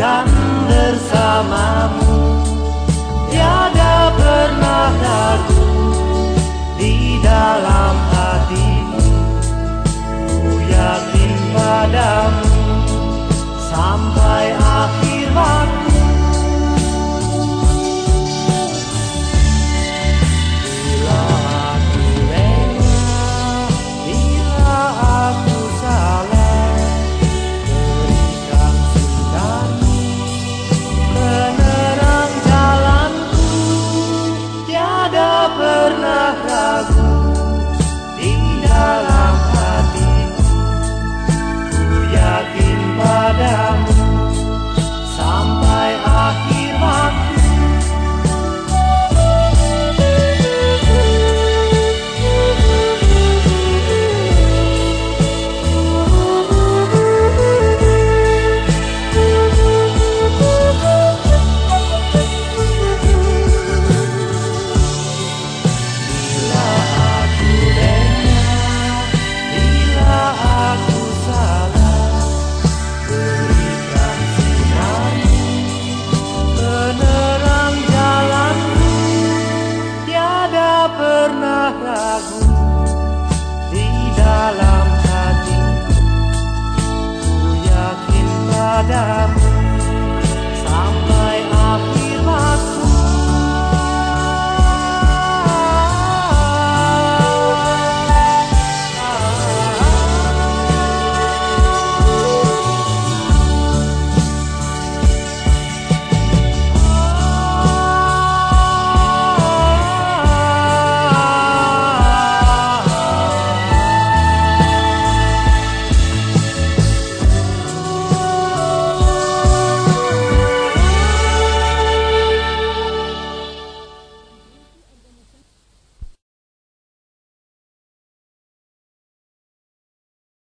bersamamu. Tiada pernah ragu di dalam hatiku Ku yakin padamu sampai akhir di dalam hatiku, ku yakin padamu.